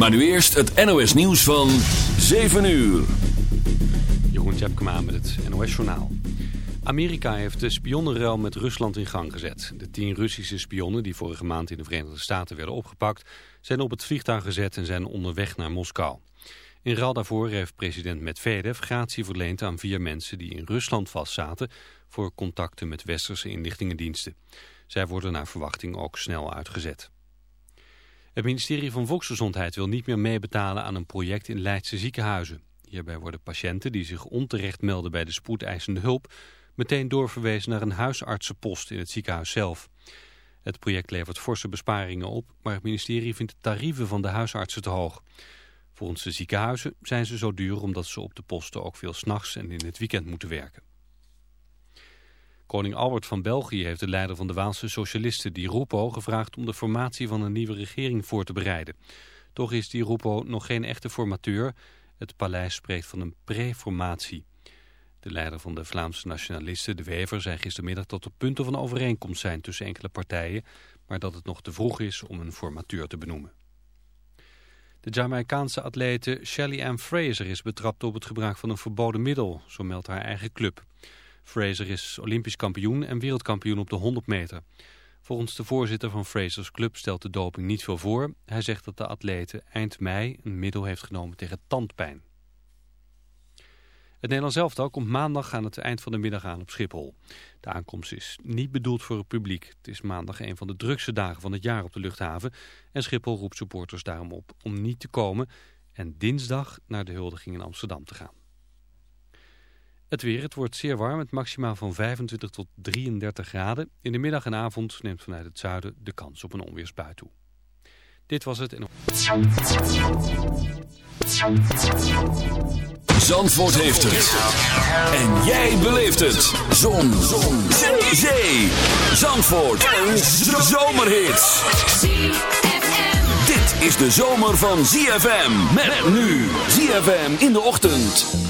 Maar nu eerst het NOS nieuws van 7 uur. Jeroen Tjepkema met het NOS Journaal. Amerika heeft de spionnenruil met Rusland in gang gezet. De tien Russische spionnen die vorige maand in de Verenigde Staten werden opgepakt... zijn op het vliegtuig gezet en zijn onderweg naar Moskou. In ruil daarvoor heeft president Medvedev gratie verleend aan vier mensen... die in Rusland vastzaten voor contacten met westerse inlichtingendiensten. Zij worden naar verwachting ook snel uitgezet. Het ministerie van Volksgezondheid wil niet meer meebetalen aan een project in Leidse ziekenhuizen. Hierbij worden patiënten die zich onterecht melden bij de spoedeisende hulp meteen doorverwezen naar een huisartsenpost in het ziekenhuis zelf. Het project levert forse besparingen op, maar het ministerie vindt de tarieven van de huisartsen te hoog. Volgens de ziekenhuizen zijn ze zo duur omdat ze op de posten ook veel s'nachts en in het weekend moeten werken. Koning Albert van België heeft de leider van de Waalse socialisten, Di Rupo, gevraagd om de formatie van een nieuwe regering voor te bereiden. Toch is Di Rupo nog geen echte formateur. Het paleis spreekt van een preformatie. De leider van de Vlaamse nationalisten, De Wever, zei gistermiddag dat er punten van overeenkomst zijn tussen enkele partijen, maar dat het nog te vroeg is om een formateur te benoemen. De Jamaicaanse atlete Shelly Ann Fraser is betrapt op het gebruik van een verboden middel, zo meldt haar eigen club. Fraser is olympisch kampioen en wereldkampioen op de 100 meter. Volgens de voorzitter van Frasers Club stelt de doping niet veel voor. Hij zegt dat de atlete eind mei een middel heeft genomen tegen tandpijn. Het Nederlands elftal komt maandag aan het eind van de middag aan op Schiphol. De aankomst is niet bedoeld voor het publiek. Het is maandag een van de drukste dagen van het jaar op de luchthaven. En Schiphol roept supporters daarom op om niet te komen... en dinsdag naar de huldiging in Amsterdam te gaan. Het weer, het wordt zeer warm, met maximaal van 25 tot 33 graden. In de middag en avond neemt vanuit het zuiden de kans op een onweersbui toe. Dit was het. En... Zandvoort heeft het. En jij beleeft het. Zon. Zon. Zee. Zandvoort. Een zomerhit. Dit is de zomer van ZFM. Met nu. ZFM in de ochtend.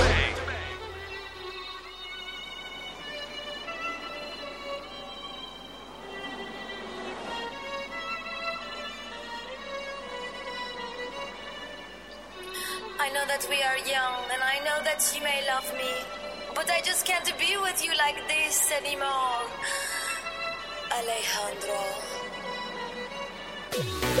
Bye.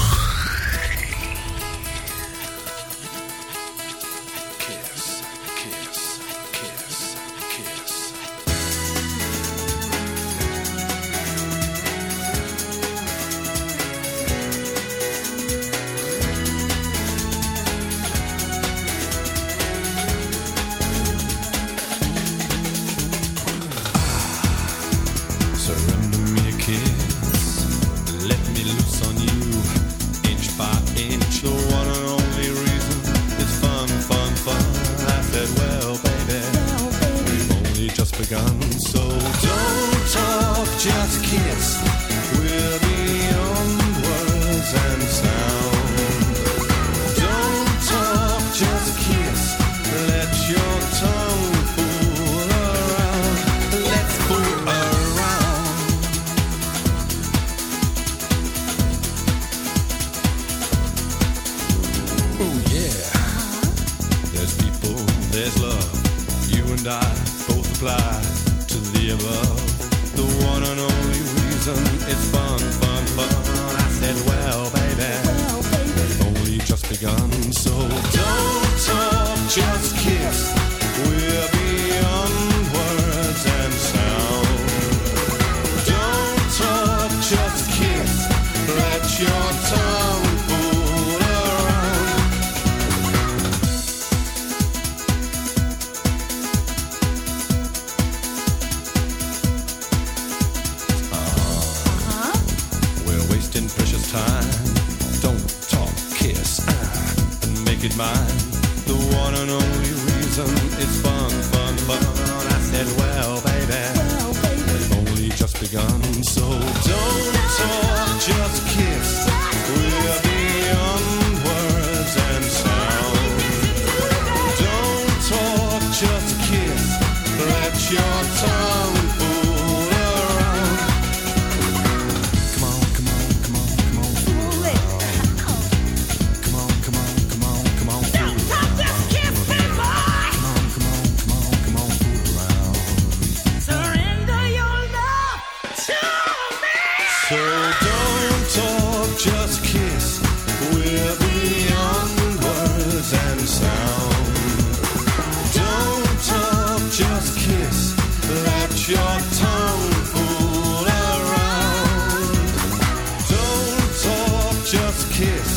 Kiss.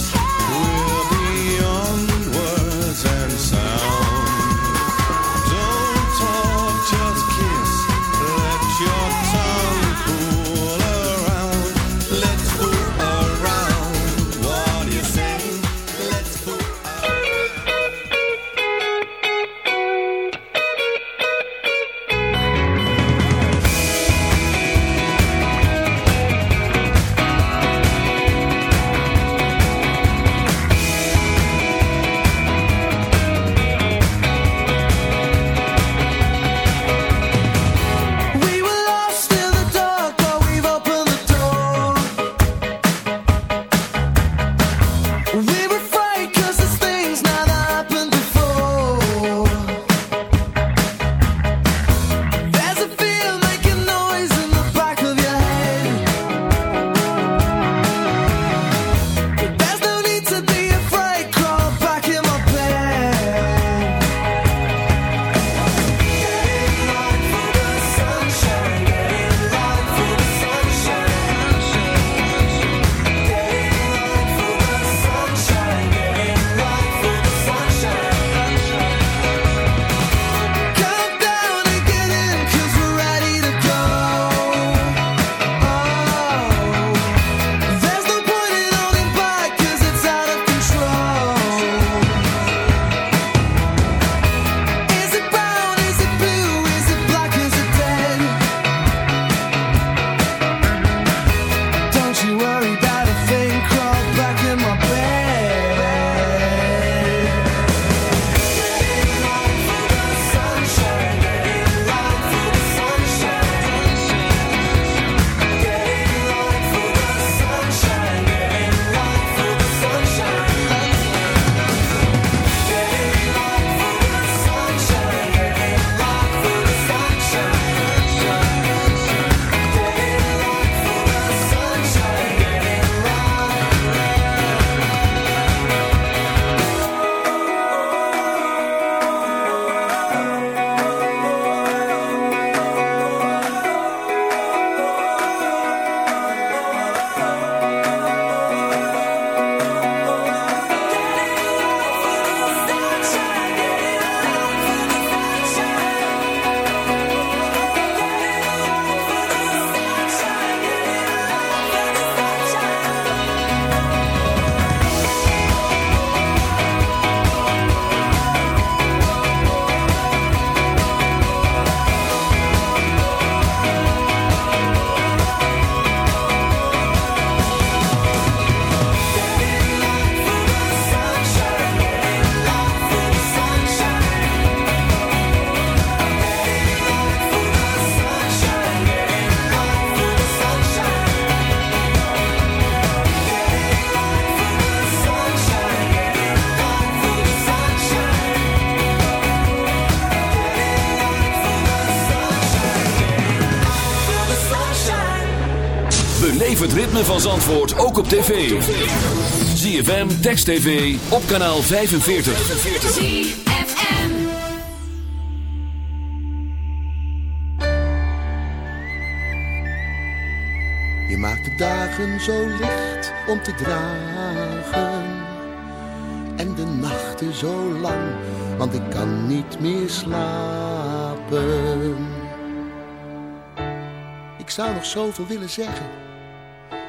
Ritme van Zandvoort ook op tv. ZFM, Text TV, op kanaal 45. ZFM. Je maakt de dagen zo licht om te dragen. En de nachten zo lang, want ik kan niet meer slapen. Ik zou nog zoveel willen zeggen,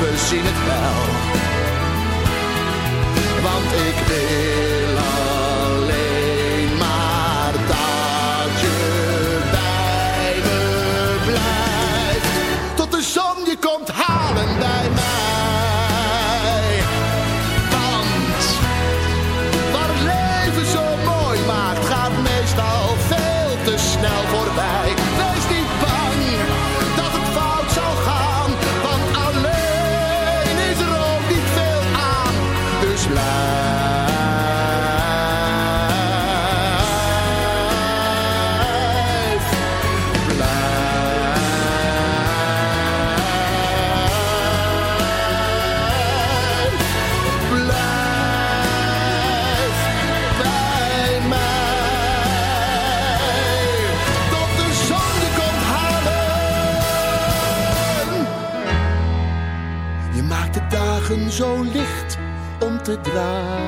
We zien het wel. Want ik wil te dragen.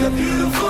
You're beautiful.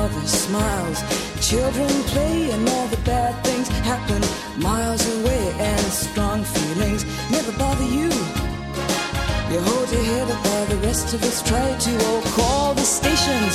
mother smiles. Children play and all the bad things happen miles away, and strong feelings never bother you. You hold your head up while the rest of us try to. all call the stations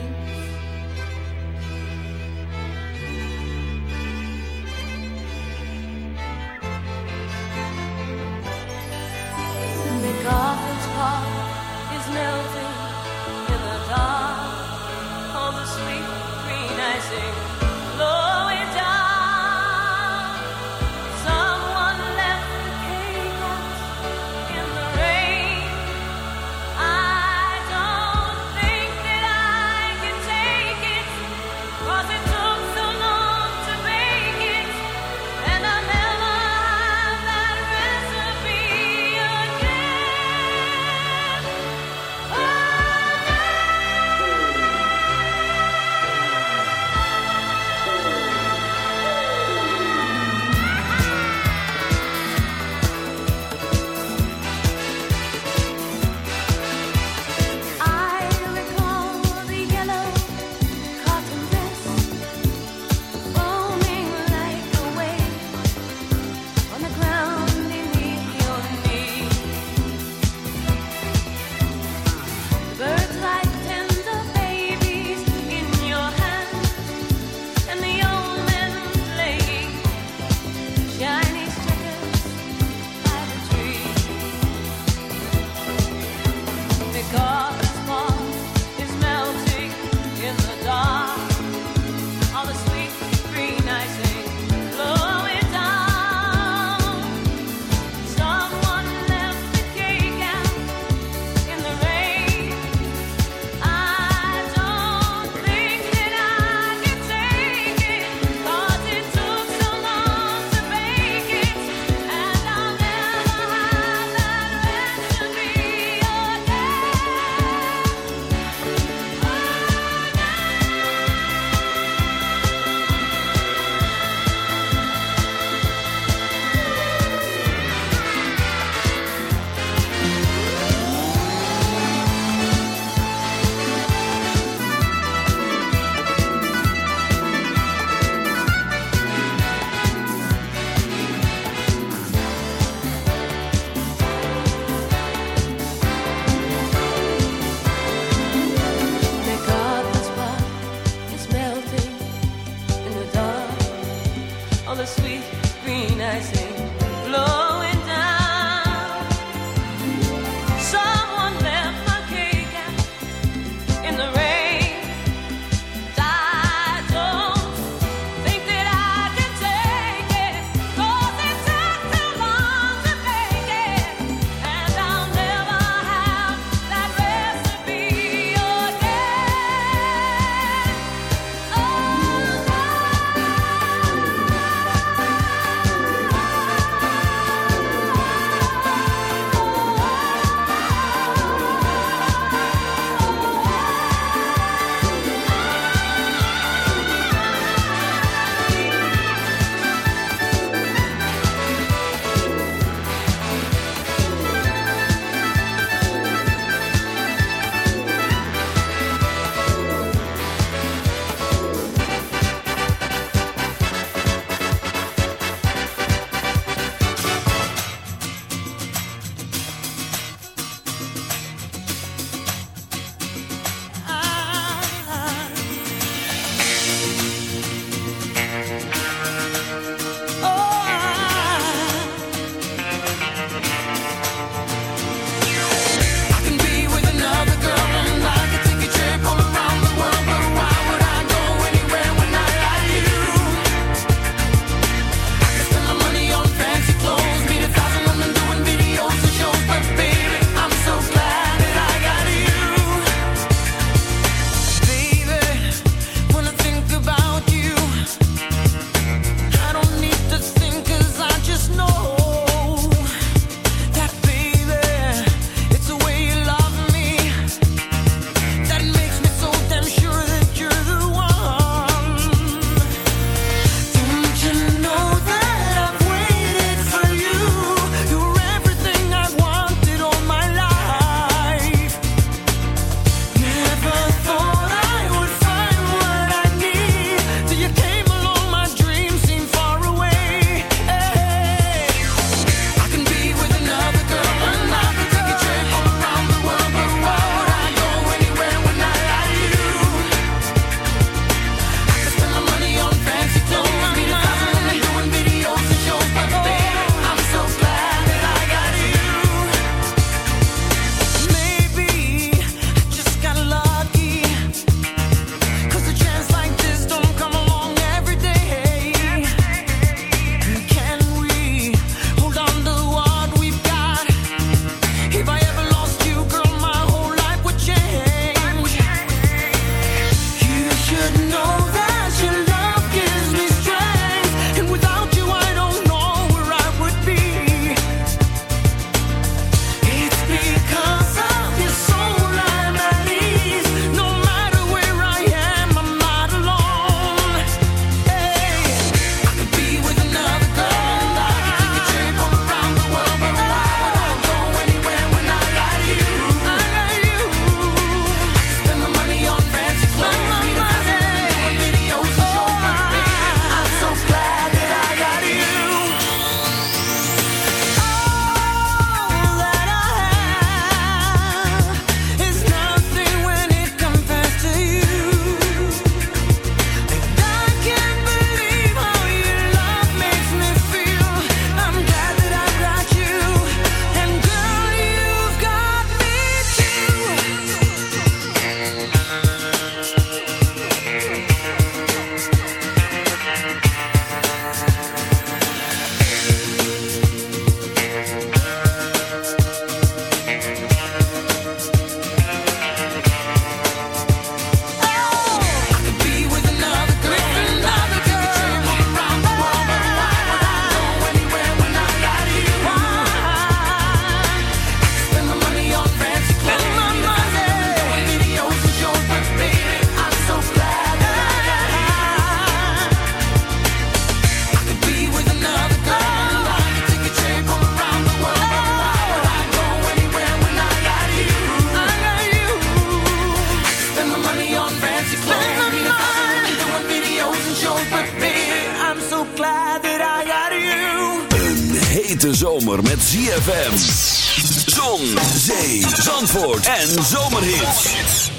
zomerhits.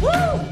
Woo!